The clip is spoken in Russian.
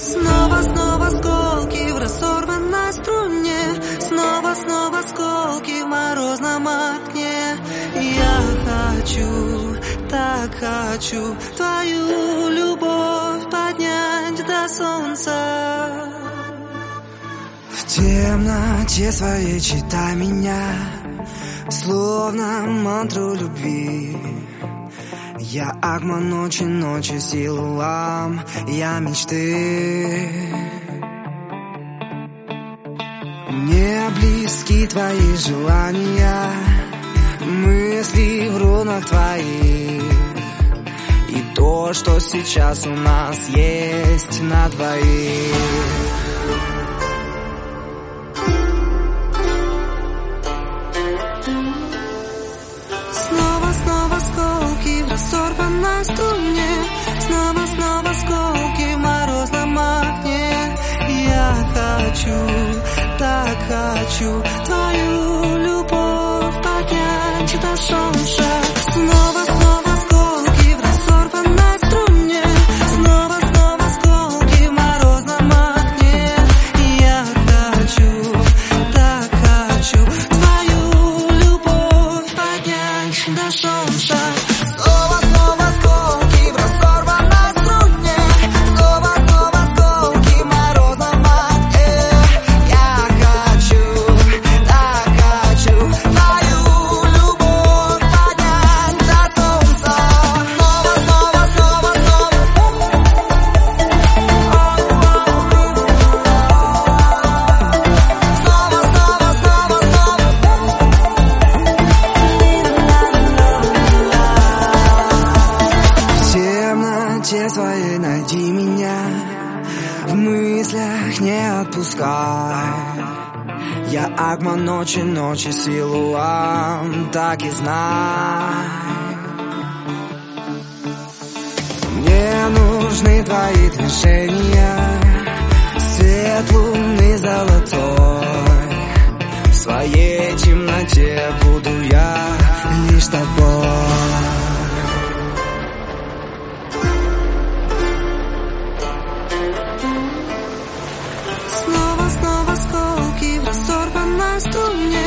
Снова, снова осколки в разорванной струне. Снова, снова осколки в морозном окне. Я хочу, так хочу Твою любовь поднять до солнца. В темноте своей читай меня Словно мантру любви я Агма ночи, ночи, силуам, я мечты. Мне близки твои желания, мысли в рунах твоих. И то, что сейчас у нас есть на двоих. Хочу, так хочу. Твою любовь поднять до солнца. Снова, снова осколки в разорванной струне. Снова, снова осколки в морозном Я хочу, так хочу. Твою любовь поднять до солнца не отпускай. Я Агма ночи, ночи силуам Так и знай. Мне нужны твои движения Свет луны золотой. В своей темноте буду я лишь тобой acostumbra.